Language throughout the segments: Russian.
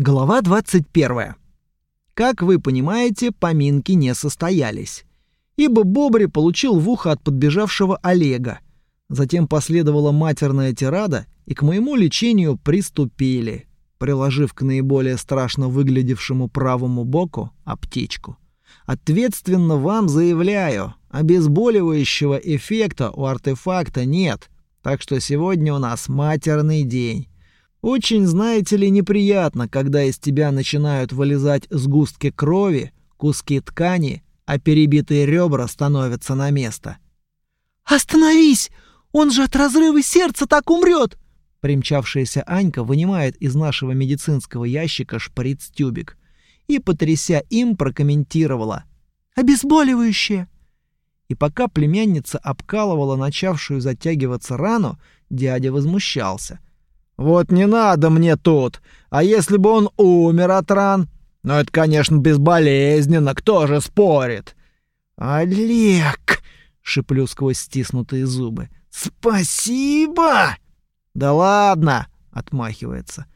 Глава 21. Как вы понимаете, поминки не состоялись. Ибо Бобри получил в ухо от подбежавшего Олега. Затем последовала матерная тирада, и к моему лечению приступили, приложив к наиболее страшно выглядевшему правому боку аптечку. Ответственно вам заявляю, обезболивающего эффекта у артефакта нет, так что сегодня у нас матерный день. Очень, знаете ли, неприятно, когда из тебя начинают вылезать сгустки крови, куски ткани, а перебитые ребра становятся на место. «Остановись! Он же от разрыва сердца так умрет!» Примчавшаяся Анька вынимает из нашего медицинского ящика шприц-тюбик и, потряся им, прокомментировала. «Обезболивающее!» И пока племянница обкалывала начавшую затягиваться рану, дядя возмущался — вот не надо мне тут. А если бы он умер от ран? Ну, это, конечно, безболезненно, кто же спорит? Олег, шиплю сквозь стиснутые зубы. Спасибо! Да ладно, отмахивается.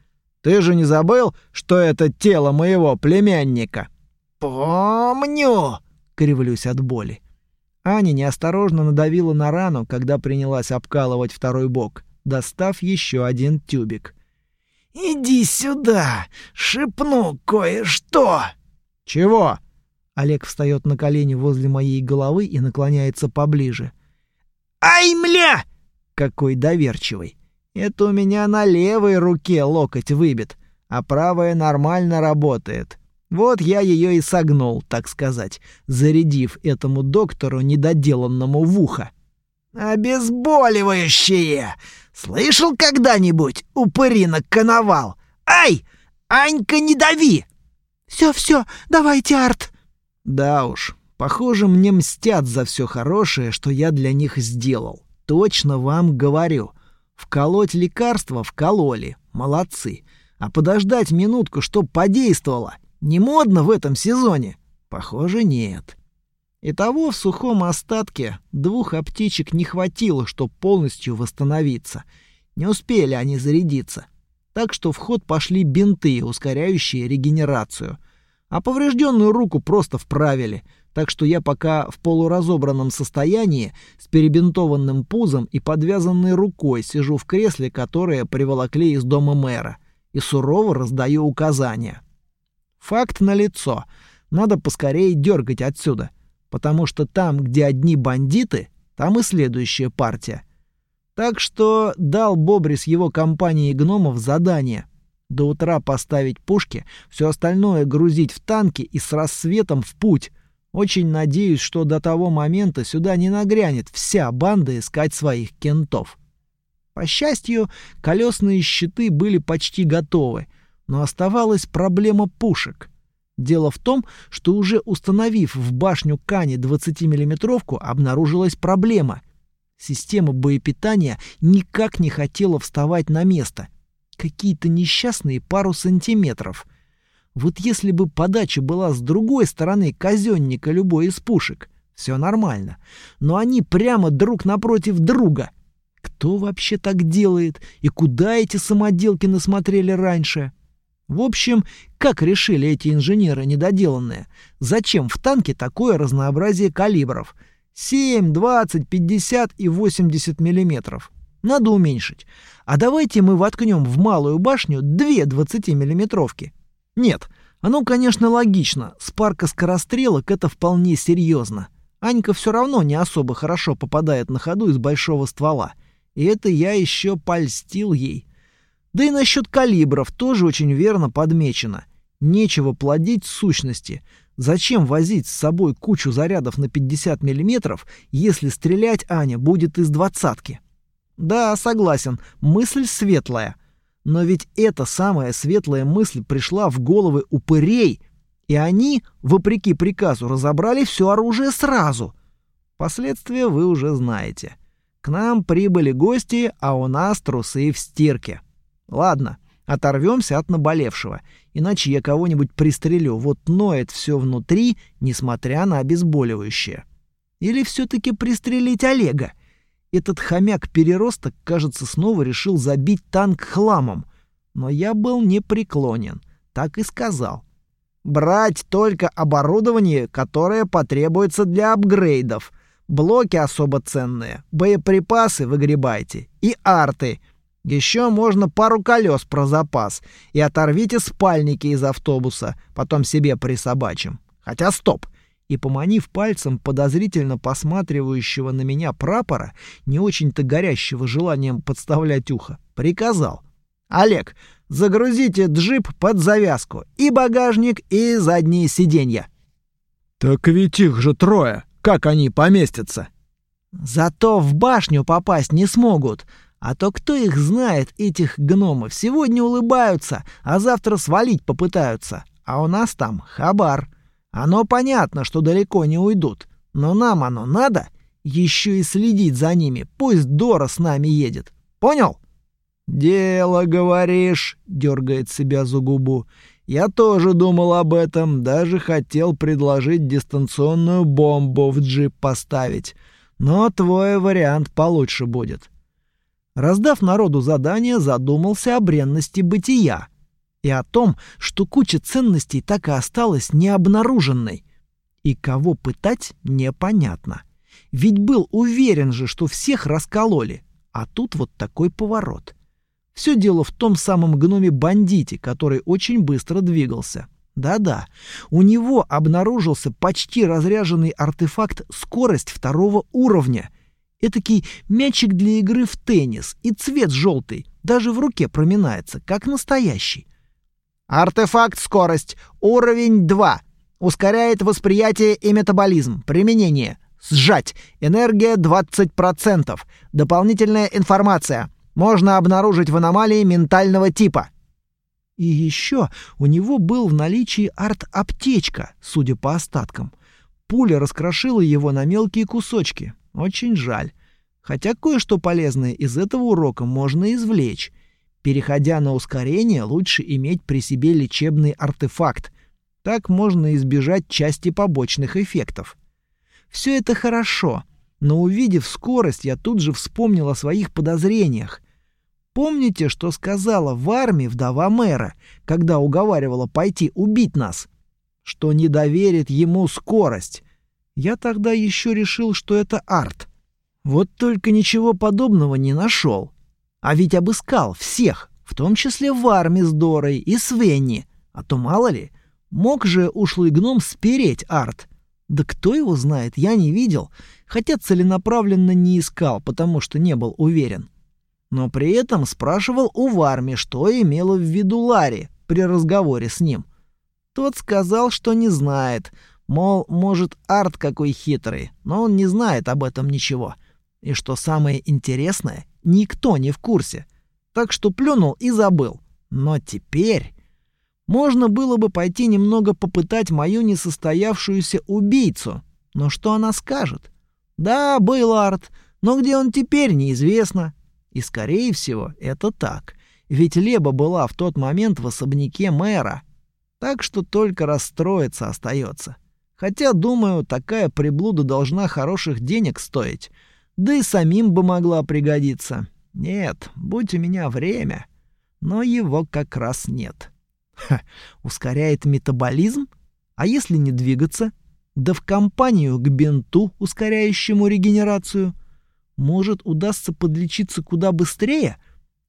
Ты же не забыл, что это тело моего племянника? Помню, кривлюсь от боли. Аня неосторожно надавила на рану, когда принялась обкалывать второй бок достав еще один тюбик. «Иди сюда, шепну кое-что!» «Чего?» Олег встает на колени возле моей головы и наклоняется поближе. «Ай, мля!» Какой доверчивый. Это у меня на левой руке локоть выбит, а правая нормально работает. Вот я ее и согнул, так сказать, зарядив этому доктору недоделанному в ухо. «Обезболивающее! Слышал когда-нибудь упыринок коновал? Ай! Анька, не дави!» «Все-все, давайте, Арт!» «Да уж, похоже, мне мстят за все хорошее, что я для них сделал. Точно вам говорю. Вколоть лекарство вкололи, молодцы. А подождать минутку, чтоб подействовало, не модно в этом сезоне? Похоже, нет». Итого в сухом остатке двух аптечек не хватило, чтобы полностью восстановиться. Не успели они зарядиться. Так что в ход пошли бинты, ускоряющие регенерацию. А поврежденную руку просто вправили. Так что я пока в полуразобранном состоянии, с перебинтованным пузом и подвязанной рукой сижу в кресле, которое приволокли из дома мэра, и сурово раздаю указания. Факт налицо. Надо поскорее дергать отсюда — потому что там, где одни бандиты, там и следующая партия. Так что дал Бобрис его компании гномов задание до утра поставить пушки, все остальное грузить в танки и с рассветом в путь. Очень надеюсь, что до того момента сюда не нагрянет вся банда искать своих кентов. По счастью, колесные щиты были почти готовы, но оставалась проблема пушек. Дело в том, что уже установив в башню Кани 20-миллиметровку, обнаружилась проблема. Система боепитания никак не хотела вставать на место. Какие-то несчастные пару сантиметров. Вот если бы подача была с другой стороны казенника любой из пушек, все нормально. Но они прямо друг напротив друга. Кто вообще так делает? И куда эти самоделки насмотрели раньше? — в общем, как решили эти инженеры недоделанные? Зачем в танке такое разнообразие калибров? 7, 20, 50 и 80 миллиметров. Надо уменьшить. А давайте мы воткнем в малую башню две 20-миллиметровки. Нет, оно, конечно, логично. Спарка скорострелок — это вполне серьезно. Анька все равно не особо хорошо попадает на ходу из большого ствола. И это я еще польстил ей. Да и насчет калибров тоже очень верно подмечено. Нечего плодить сущности. Зачем возить с собой кучу зарядов на 50 мм, если стрелять Аня будет из двадцатки? Да, согласен, мысль светлая. Но ведь эта самая светлая мысль пришла в головы упырей, и они, вопреки приказу, разобрали все оружие сразу. Последствия вы уже знаете. К нам прибыли гости, а у нас трусы в стирке. Ладно, оторвемся от наболевшего, иначе я кого-нибудь пристрелю. Вот ноет все внутри, несмотря на обезболивающее. Или все-таки пристрелить Олега? Этот хомяк-переросток, кажется, снова решил забить танк хламом. Но я был непреклонен. так и сказал. Брать только оборудование, которое потребуется для апгрейдов. Блоки особо ценные, боеприпасы выгребайте и арты. Еще можно пару колес про запас. И оторвите спальники из автобуса, потом себе присобачим. Хотя стоп. И поманив пальцем подозрительно посматривающего на меня прапора, не очень-то горящего желанием подставлять ухо, приказал. «Олег, Загрузите джип под завязку. И багажник, и задние сиденья. Так ведь их же трое. Как они поместятся? Зато в башню попасть не смогут. А то кто их знает, этих гномов? Сегодня улыбаются, а завтра свалить попытаются. А у нас там хабар. Оно понятно, что далеко не уйдут. Но нам оно надо? Еще и следить за ними. Пусть Дора с нами едет. Понял? «Дело, говоришь», — дергает себя за губу. «Я тоже думал об этом, даже хотел предложить дистанционную бомбу в джип поставить. Но твой вариант получше будет». Раздав народу задание, задумался о бренности бытия и о том, что куча ценностей так и осталась необнаруженной. И кого пытать, непонятно. Ведь был уверен же, что всех раскололи. А тут вот такой поворот. Все дело в том самом гноме-бандите, который очень быстро двигался. Да-да, у него обнаружился почти разряженный артефакт «Скорость второго уровня». Этакий мячик для игры в теннис, и цвет желтый, даже в руке проминается, как настоящий. Артефакт «Скорость», уровень 2. Ускоряет восприятие и метаболизм. Применение. Сжать. Энергия 20%. Дополнительная информация можно обнаружить в аномалии ментального типа. И еще у него был в наличии арт-аптечка, судя по остаткам. Пуля раскрошила его на мелкие кусочки. Очень жаль. Хотя кое-что полезное из этого урока можно извлечь. Переходя на ускорение, лучше иметь при себе лечебный артефакт. Так можно избежать части побочных эффектов. Все это хорошо, но увидев скорость, я тут же вспомнил о своих подозрениях. Помните, что сказала в армии вдова мэра, когда уговаривала пойти убить нас? Что не доверит ему скорость. Я тогда еще решил, что это арт. Вот только ничего подобного не нашел. А ведь обыскал всех, в том числе в армии с Дорой и Свенни. А то мало ли, мог же ушлый гном спереть арт. Да кто его знает, я не видел, хотя целенаправленно не искал, потому что не был уверен. Но при этом спрашивал у Варми, что имела в виду Ларри при разговоре с ним. Тот сказал, что не знает, мол, может, арт какой хитрый, но он не знает об этом ничего. И что самое интересное, никто не в курсе. Так что плюнул и забыл. Но теперь... Можно было бы пойти немного попытать мою несостоявшуюся убийцу. Но что она скажет? Да, был арт, но где он теперь, неизвестно. И, скорее всего, это так. Ведь Леба была в тот момент в особняке мэра. Так что только расстроиться остается. Хотя, думаю, такая приблуда должна хороших денег стоить. Да и самим бы могла пригодиться. Нет, будь у меня время. Но его как раз нет. Ха, ускоряет метаболизм? А если не двигаться? Да в компанию к бинту, ускоряющему регенерацию. Может, удастся подлечиться куда быстрее?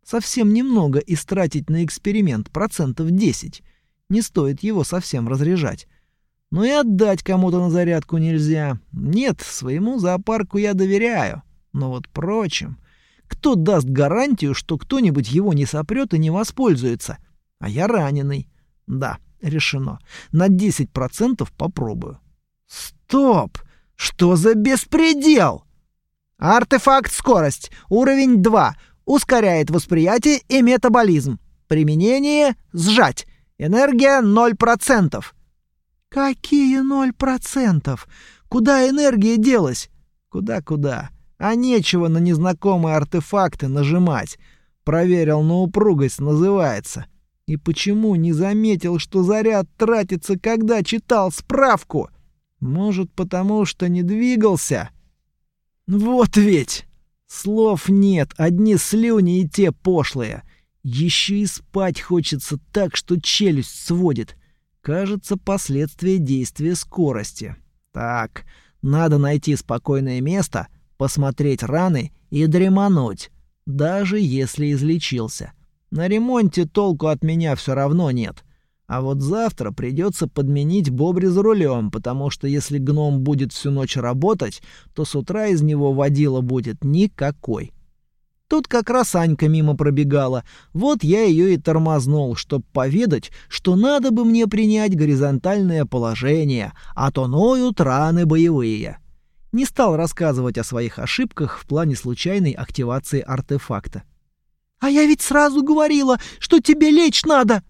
Совсем немного истратить на эксперимент процентов 10. Не стоит его совсем разряжать. Но и отдать кому-то на зарядку нельзя. Нет, своему зоопарку я доверяю. Но вот прочим... Кто даст гарантию, что кто-нибудь его не сопрет и не воспользуется? А я раненый. Да, решено. На 10% попробую. Стоп! Что за беспредел? Артефакт скорость. Уровень 2. Ускоряет восприятие и метаболизм. Применение сжать. Энергия 0%. Какие 0%? Куда энергия делась? Куда-куда? А нечего на незнакомые артефакты нажимать. Проверил на упругость называется. И почему не заметил, что заряд тратится, когда читал справку? Может, потому что не двигался? Вот ведь! Слов нет, одни слюни и те пошлые. Еще и спать хочется так, что челюсть сводит. Кажется, последствия действия скорости. Так, надо найти спокойное место, посмотреть раны и дремануть, даже если излечился. На ремонте толку от меня все равно нет. А вот завтра придется подменить Бобри за рулем, потому что если гном будет всю ночь работать, то с утра из него водила будет никакой. Тут как раз Анька мимо пробегала. Вот я ее и тормознул, чтоб поведать, что надо бы мне принять горизонтальное положение, а то ноют раны боевые. Не стал рассказывать о своих ошибках в плане случайной активации артефакта. «А я ведь сразу говорила, что тебе лечь надо!»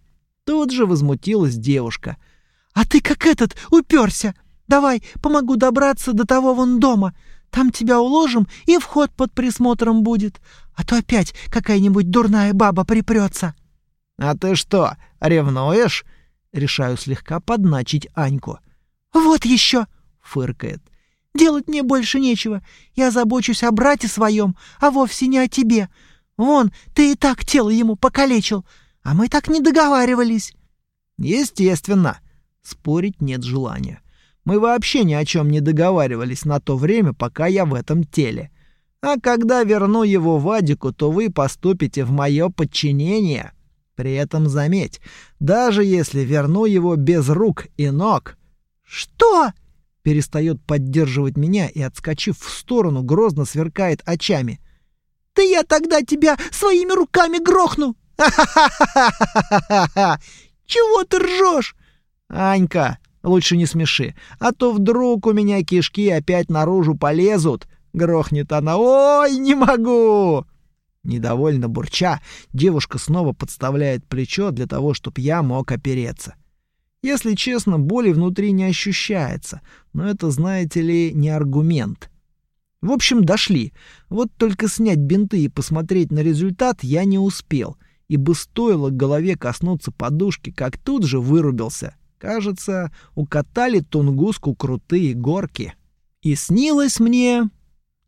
Тут же возмутилась девушка. «А ты как этот, уперся! Давай, помогу добраться до того вон дома. Там тебя уложим, и вход под присмотром будет. А то опять какая-нибудь дурная баба припрется. «А ты что, ревнуешь?» Решаю слегка подначить Аньку. «Вот еще!» — фыркает. «Делать мне больше нечего. Я забочусь о брате своем, а вовсе не о тебе. Вон, ты и так тело ему покалечил, а мы так не договаривались». «Естественно». Спорить нет желания. Мы вообще ни о чем не договаривались на то время, пока я в этом теле. А когда верну его Вадику, то вы поступите в мое подчинение. При этом заметь, даже если верну его без рук и ног... Что? Перестает поддерживать меня и, отскочив в сторону, грозно сверкает очами. «Да я тогда тебя своими руками грохну!» Чего ты ржешь?» «Анька, Лучше не смеши, а то вдруг у меня кишки опять наружу полезут. Грохнет она. Ой, не могу! Недовольно бурча, девушка снова подставляет плечо для того, чтобы я мог опереться. Если честно, боли внутри не ощущается, но это, знаете ли, не аргумент. В общем, дошли. Вот только снять бинты и посмотреть на результат я не успел, ибо стоило голове коснуться подушки, как тут же вырубился. Кажется, укатали Тунгуску крутые горки. И снилось мне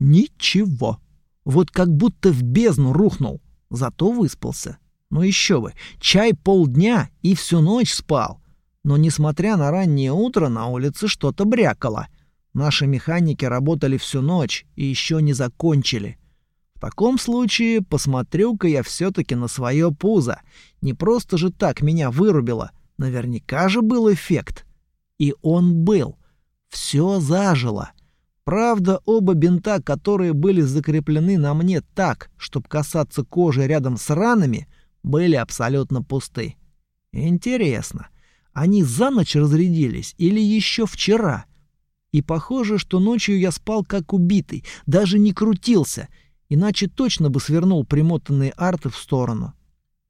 ничего. Вот как будто в бездну рухнул. Зато выспался. Ну еще бы, чай полдня и всю ночь спал. Но несмотря на раннее утро, на улице что-то брякало. Наши механики работали всю ночь и еще не закончили. В таком случае посмотрю-ка я все-таки на свое пузо. Не просто же так меня вырубило — Наверняка же был эффект. И он был. Все зажило. Правда, оба бинта, которые были закреплены на мне так, чтобы касаться кожи рядом с ранами, были абсолютно пусты. Интересно, они за ночь разрядились или еще вчера? И похоже, что ночью я спал как убитый, даже не крутился, иначе точно бы свернул примотанные арты в сторону.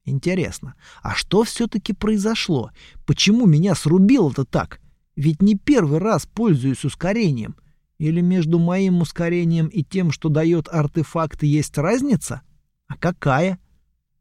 Интересно, а что все-таки произошло? Почему меня срубило-то так? Ведь не первый раз пользуюсь ускорением. Или между моим ускорением и тем, что дает артефакты, есть разница? А какая?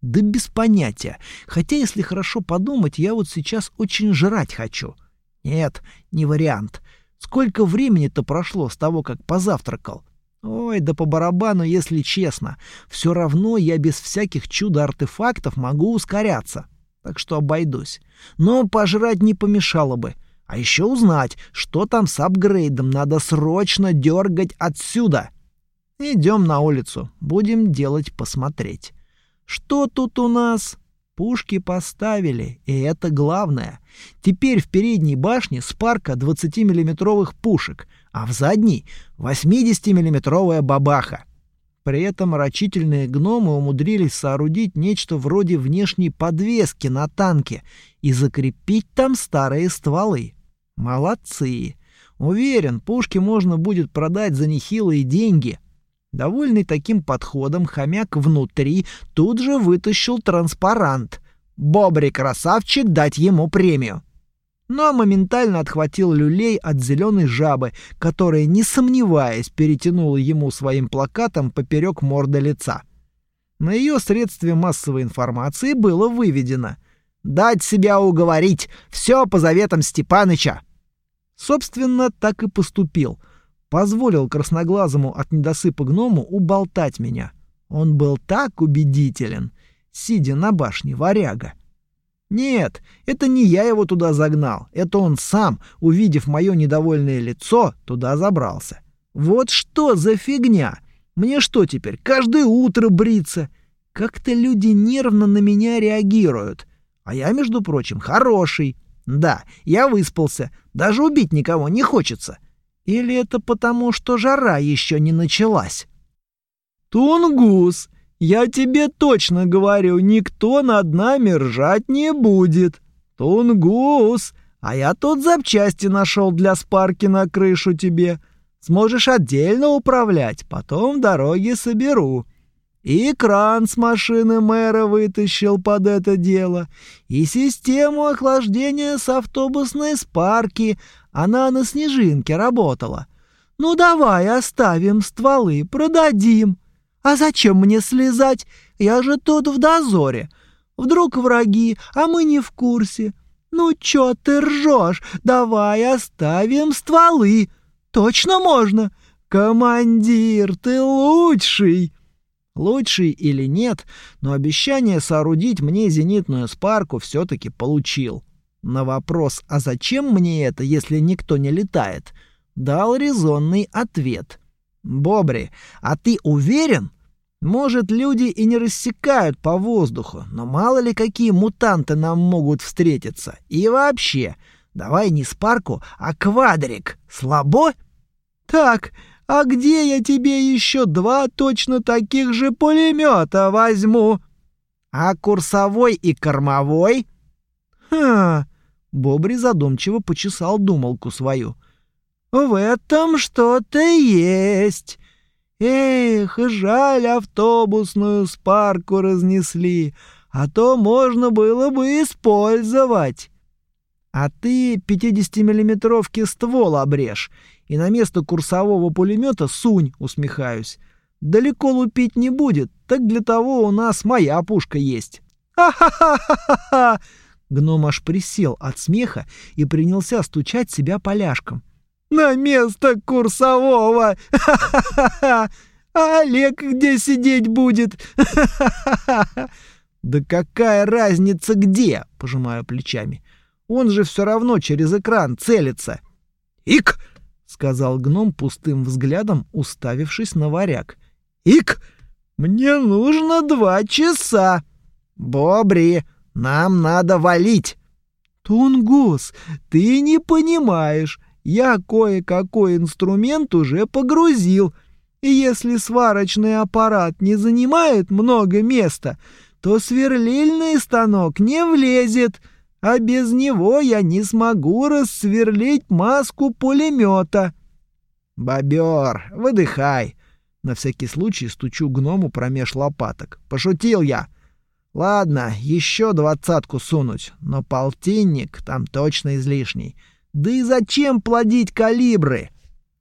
Да без понятия. Хотя, если хорошо подумать, я вот сейчас очень жрать хочу. Нет, не вариант. Сколько времени-то прошло с того, как позавтракал? Ой, да по барабану, если честно. Все равно я без всяких чудо-артефактов могу ускоряться. Так что обойдусь. Но пожрать не помешало бы. А еще узнать, что там с апгрейдом надо срочно дергать отсюда. Идем на улицу. Будем делать посмотреть. Что тут у нас? Пушки поставили, и это главное. Теперь в передней башне спарка 20-миллиметровых пушек, а в задней 80-миллиметровая бабаха. При этом рачительные гномы умудрились соорудить нечто вроде внешней подвески на танке и закрепить там старые стволы. Молодцы. Уверен, пушки можно будет продать за нехилые деньги. Довольный таким подходом, хомяк внутри тут же вытащил транспарант. «Бобри красавчик, дать ему премию!» Но моментально отхватил люлей от зеленой жабы, которая, не сомневаясь, перетянула ему своим плакатом поперек морда лица. На ее средстве массовой информации было выведено «Дать себя уговорить! Все по заветам Степаныча!» Собственно, так и поступил — позволил красноглазому от недосыпа гному уболтать меня. Он был так убедителен. сидя на башне варяга. Нет, это не я его туда загнал, это он сам, увидев мое недовольное лицо, туда забрался. Вот что за фигня? Мне что теперь, каждое утро бриться? Как-то люди нервно на меня реагируют. А я, между прочим, хороший. Да, я выспался, даже убить никого не хочется. Или это потому, что жара еще не началась? Тунгус, я тебе точно говорю, никто над нами ржать не будет. Тунгус, а я тут запчасти нашел для спарки на крышу тебе. Сможешь отдельно управлять, потом дороги соберу. И кран с машины мэра вытащил под это дело, и систему охлаждения с автобусной спарки, она на снежинке работала. Ну давай оставим стволы, продадим. А зачем мне слезать? Я же тут в дозоре. Вдруг враги, а мы не в курсе. Ну чё ты ржёшь? Давай оставим стволы. Точно можно? Командир, ты лучший. Лучший или нет, но обещание соорудить мне зенитную спарку все-таки получил. На вопрос «А зачем мне это, если никто не летает?» дал резонный ответ. «Бобри, а ты уверен? Может, люди и не рассекают по воздуху, но мало ли какие мутанты нам могут встретиться. И вообще, давай не спарку, а квадрик. Слабо?» «Так, а где я тебе еще два точно таких же пулемета возьму? А курсовой и кормовой? Ха! Бобри задумчиво почесал думалку свою. В этом что-то есть. Эх, жаль, автобусную спарку разнесли, а то можно было бы использовать. А ты 50-миллиметровки ствол обрежь и на место курсового пулемета сунь, усмехаюсь. Далеко лупить не будет, так для того у нас моя пушка есть. Ха-ха-ха-ха-ха! Гном аж присел от смеха и принялся стучать себя поляшком. На место курсового! Ха-ха-ха! А Олег где сидеть будет? Ха-ха-ха! Да какая разница где? Пожимаю плечами. Он же все равно через экран целится. Ик! Сказал гном пустым взглядом, уставившись на варяг. Ик, мне нужно два часа. Бобри, нам надо валить. Тунгус, ты не понимаешь. Я кое-какой инструмент уже погрузил. И если сварочный аппарат не занимает много места, то сверлильный станок не влезет а без него я не смогу рассверлить маску пулемета. Бобер, выдыхай. На всякий случай стучу гному промеж лопаток. Пошутил я. Ладно, еще двадцатку сунуть, но полтинник там точно излишний. Да и зачем плодить калибры?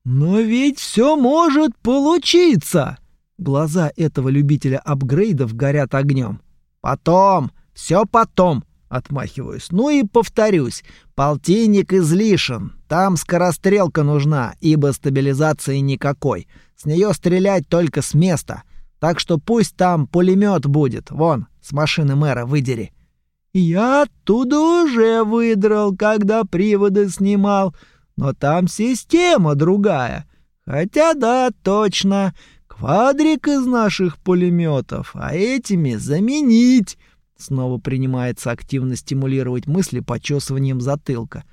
Но ведь все может получиться. Глаза этого любителя апгрейдов горят огнем. Потом, все потом, Отмахиваюсь. Ну и повторюсь. Полтинник излишен. Там скорострелка нужна, ибо стабилизации никакой. С нее стрелять только с места. Так что пусть там пулемет будет. Вон, с машины мэра выдери. Я оттуда уже выдрал, когда приводы снимал. Но там система другая. Хотя да, точно. Квадрик из наших пулеметов, а этими заменить. Снова принимается активно стимулировать мысли почесыванием затылка.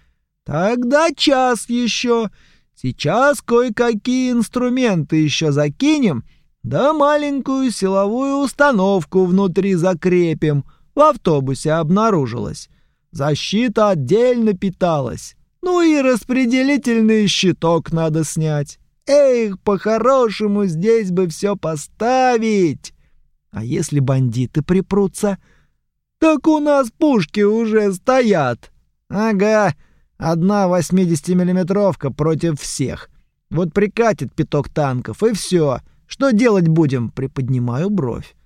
Тогда час еще. Сейчас кое-какие инструменты еще закинем, да маленькую силовую установку внутри закрепим. В автобусе обнаружилось. Защита отдельно питалась. Ну и распределительный щиток надо снять. Эх, по-хорошему здесь бы все поставить. А если бандиты припрутся? — «Так у нас пушки уже стоят!» «Ага, одна 80-миллиметровка против всех. Вот прикатит пяток танков, и все. Что делать будем?» Приподнимаю бровь.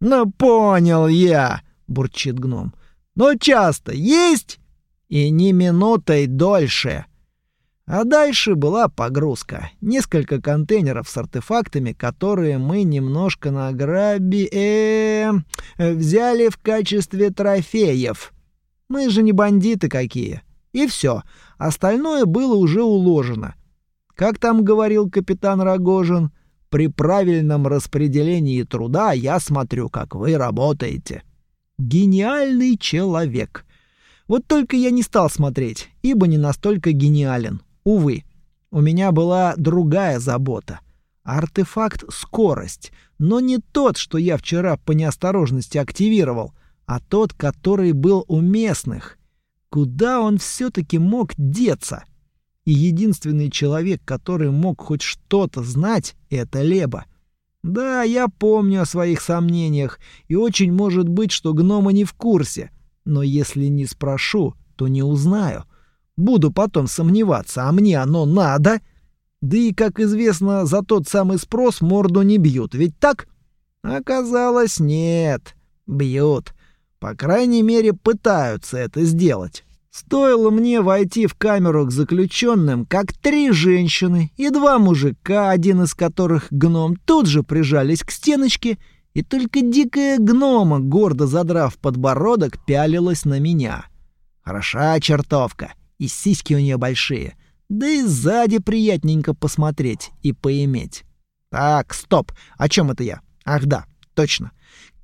«Ну, понял я!» — бурчит гном. «Но часто есть?» «И ни минутой дольше!» А дальше была погрузка. Несколько контейнеров с артефактами, которые мы немножко на граби... Э, взяли в качестве трофеев. Мы же не бандиты какие. И все. Остальное было уже уложено. Как там говорил капитан Рогожин, при правильном распределении труда я смотрю, как вы работаете. Гениальный человек. Вот только я не стал смотреть, ибо не настолько гениален. Увы, у меня была другая забота. Артефакт — скорость, но не тот, что я вчера по неосторожности активировал, а тот, который был у местных. Куда он все-таки мог деться? И единственный человек, который мог хоть что-то знать, — это Леба. Да, я помню о своих сомнениях, и очень может быть, что гнома не в курсе. Но если не спрошу, то не узнаю. Буду потом сомневаться, а мне оно надо. Да и, как известно, за тот самый спрос морду не бьют, ведь так? Оказалось, нет. Бьют. По крайней мере, пытаются это сделать. Стоило мне войти в камеру к заключенным, как три женщины и два мужика, один из которых гном, тут же прижались к стеночке, и только дикая гнома, гордо задрав подбородок, пялилась на меня. Хороша чертовка и сиськи у нее большие. Да и сзади приятненько посмотреть и поиметь. Так, стоп, о чем это я? Ах да, точно.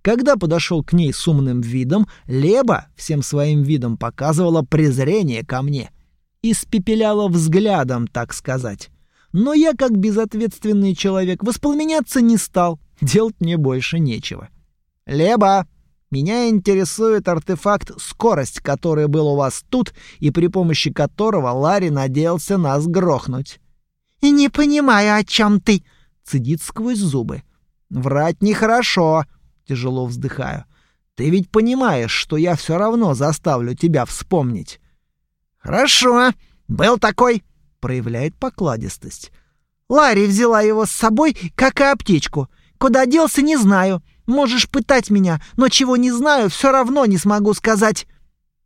Когда подошел к ней с умным видом, Леба всем своим видом показывала презрение ко мне. Испепеляла взглядом, так сказать. Но я, как безответственный человек, воспламеняться не стал. Делать мне больше нечего. «Леба!» Меня интересует артефакт «Скорость», который был у вас тут и при помощи которого Ларри надеялся нас грохнуть. «И не понимаю, о чем ты», — цедит сквозь зубы. «Врать нехорошо», — тяжело вздыхаю. «Ты ведь понимаешь, что я все равно заставлю тебя вспомнить». «Хорошо, был такой», — проявляет покладистость. «Ларри взяла его с собой, как и аптечку. Куда делся, не знаю». Можешь пытать меня, но чего не знаю, все равно не смогу сказать».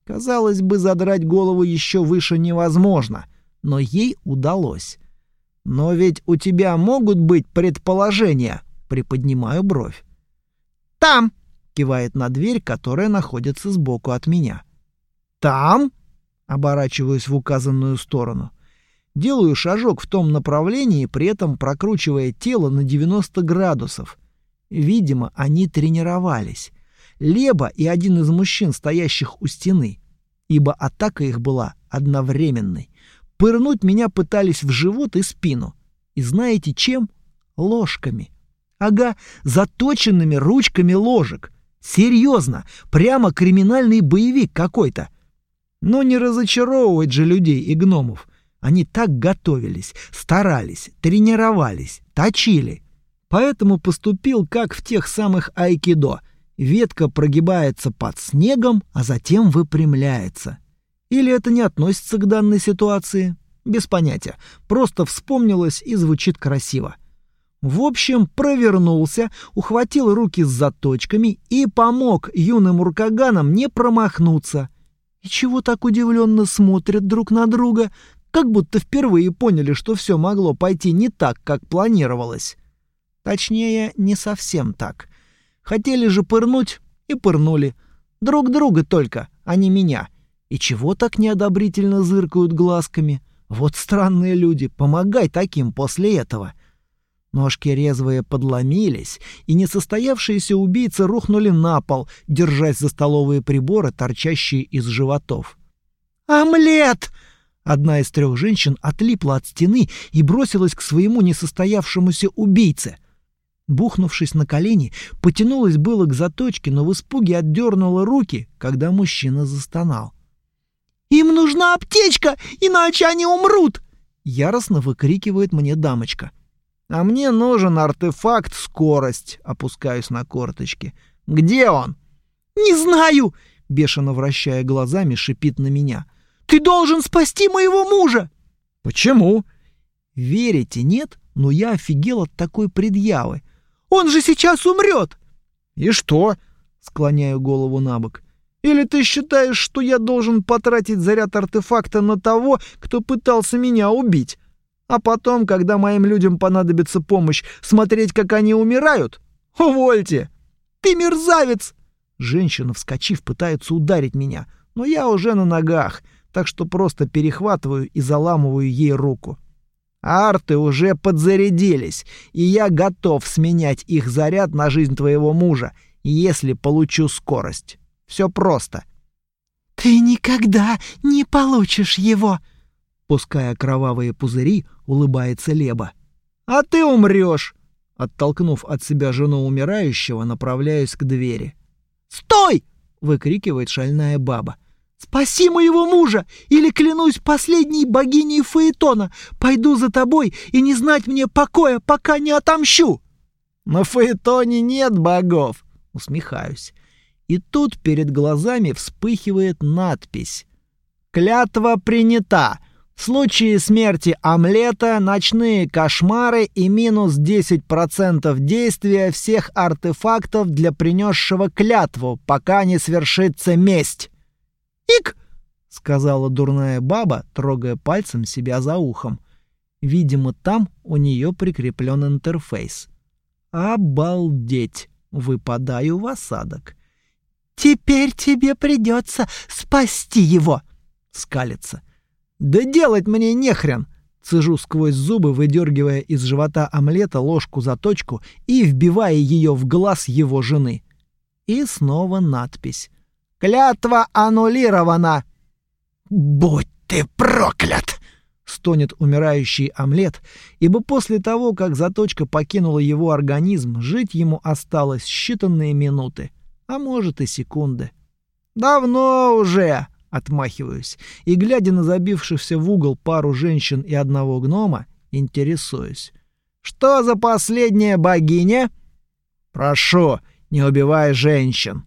Казалось бы, задрать голову еще выше невозможно, но ей удалось. «Но ведь у тебя могут быть предположения», — приподнимаю бровь. «Там!» — кивает на дверь, которая находится сбоку от меня. «Там?» — оборачиваюсь в указанную сторону. Делаю шажок в том направлении, при этом прокручивая тело на 90 градусов — Видимо, они тренировались. Леба и один из мужчин, стоящих у стены, ибо атака их была одновременной. Пырнуть меня пытались в живот и спину. И знаете чем? Ложками. Ага, заточенными ручками ложек. Серьезно, прямо криминальный боевик какой-то. Но не разочаровывать же людей и гномов. Они так готовились, старались, тренировались, точили. Поэтому поступил как в тех самых айкидо. Ветка прогибается под снегом, а затем выпрямляется. Или это не относится к данной ситуации? Без понятия. Просто вспомнилось и звучит красиво. В общем, провернулся, ухватил руки с заточками и помог юным уркаганам не промахнуться. И чего так удивленно смотрят друг на друга, как будто впервые поняли, что все могло пойти не так, как планировалось. Точнее, не совсем так. Хотели же пырнуть и пырнули. Друг друга только, а не меня. И чего так неодобрительно зыркают глазками? Вот странные люди, помогай таким после этого. Ножки резвые подломились, и несостоявшиеся убийцы рухнули на пол, держась за столовые приборы, торчащие из животов. «Омлет!» Одна из трех женщин отлипла от стены и бросилась к своему несостоявшемуся убийце — Бухнувшись на колени, потянулась было к заточке, но в испуге отдернула руки, когда мужчина застонал. «Им нужна аптечка, иначе они умрут!» Яростно выкрикивает мне дамочка. «А мне нужен артефакт «Скорость», — опускаюсь на корточки. «Где он?» «Не знаю!» — бешено вращая глазами, шипит на меня. «Ты должен спасти моего мужа!» «Почему?» «Верите, нет? Но я офигел от такой предъявы. Он же сейчас умрет!» «И что?» — склоняю голову на бок. Или ты считаешь, что я должен потратить заряд артефакта на того, кто пытался меня убить? А потом, когда моим людям понадобится помощь, смотреть, как они умирают? Увольте! Ты мерзавец!» Женщина, вскочив, пытается ударить меня, но я уже на ногах, так что просто перехватываю и заламываю ей руку. Арты уже подзарядились, и я готов сменять их заряд на жизнь твоего мужа, если получу скорость. Все просто. Ты никогда не получишь его, пуская кровавые пузыри, улыбается Леба. А ты умрешь. Оттолкнув от себя жену умирающего, направляюсь к двери. «Стой!» — выкрикивает шальная баба. «Спаси моего мужа! Или, клянусь последней богиней Фаэтона, пойду за тобой и не знать мне покоя, пока не отомщу!» «На Фаэтоне нет богов!» — усмехаюсь. И тут перед глазами вспыхивает надпись. «Клятва принята. В случае смерти омлета ночные кошмары и минус 10% действия всех артефактов для принесшего клятву, пока не свершится месть». «Ик!» — сказала дурная баба, трогая пальцем себя за ухом. Видимо, там у нее прикреплен интерфейс. «Обалдеть!» — выпадаю в осадок. «Теперь тебе придется спасти его!» — скалится. «Да делать мне нехрен!» Цежу сквозь зубы, выдергивая из живота омлета ложку за точку и вбивая ее в глаз его жены. И снова надпись. «Клятва аннулирована!» «Будь ты проклят!» — стонет умирающий омлет, ибо после того, как заточка покинула его организм, жить ему осталось считанные минуты а может и секунды. «Давно уже!» — отмахиваюсь, и, глядя на забившихся в угол пару женщин и одного гнома, интересуюсь. «Что за последняя богиня?» «Прошу, не убивай женщин!»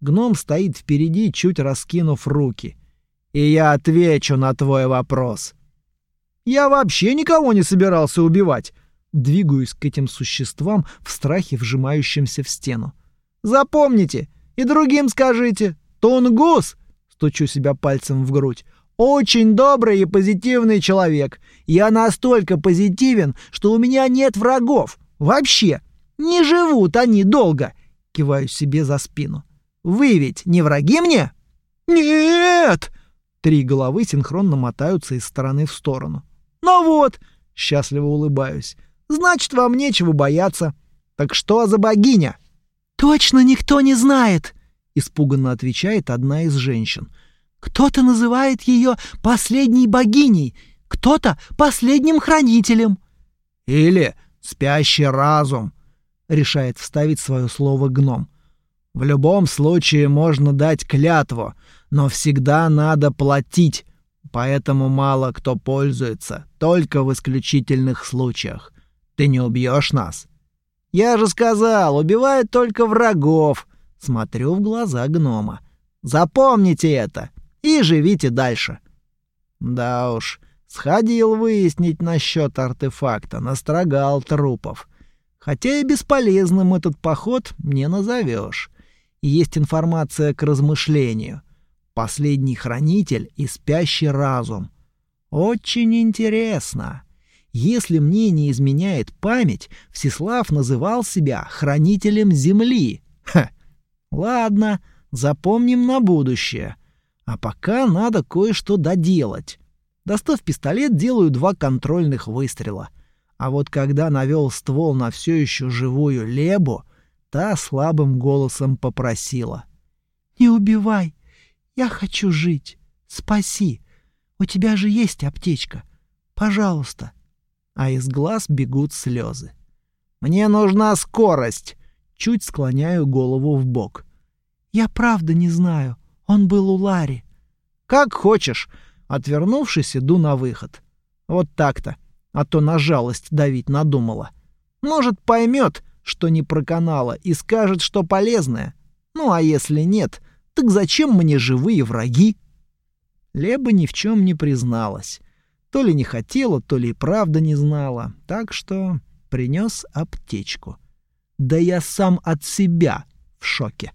Гном стоит впереди, чуть раскинув руки. «И я отвечу на твой вопрос». «Я вообще никого не собирался убивать!» Двигаюсь к этим существам в страхе, вжимающимся в стену. Запомните и другим скажите. Тунгус, стучу себя пальцем в грудь, очень добрый и позитивный человек. Я настолько позитивен, что у меня нет врагов. Вообще. Не живут они долго. Киваю себе за спину. Вы ведь не враги мне? Нет! Три головы синхронно мотаются из стороны в сторону. Ну вот, счастливо улыбаюсь. Значит, вам нечего бояться. Так что за богиня? «Точно никто не знает!» — испуганно отвечает одна из женщин. «Кто-то называет ее последней богиней, кто-то последним хранителем». «Или спящий разум», — решает вставить свое слово гном. «В любом случае можно дать клятву, но всегда надо платить, поэтому мало кто пользуется, только в исключительных случаях. Ты не убьешь нас?» Я же сказал, убивают только врагов. Смотрю в глаза гнома. Запомните это и живите дальше. Да уж, сходил выяснить насчет артефакта, настрогал трупов. Хотя и бесполезным этот поход не назовешь. Есть информация к размышлению. Последний хранитель и спящий разум. Очень интересно. Если мне не изменяет память, Всеслав называл себя хранителем земли. Ха. Ладно, запомним на будущее. А пока надо кое-что доделать. Достав пистолет, делаю два контрольных выстрела. А вот когда навел ствол на все еще живую Лебу, та слабым голосом попросила. «Не убивай. Я хочу жить. Спаси. У тебя же есть аптечка. Пожалуйста» а из глаз бегут слезы. «Мне нужна скорость!» Чуть склоняю голову в бок. «Я правда не знаю. Он был у Лари». «Как хочешь!» Отвернувшись, иду на выход. Вот так-то. А то на жалость давить надумала. Может, поймет, что не проканала, и скажет, что полезное. Ну, а если нет, так зачем мне живые враги? Леба ни в чем не призналась. То ли не хотела, то ли и правда не знала. Так что принес аптечку. Да я сам от себя в шоке.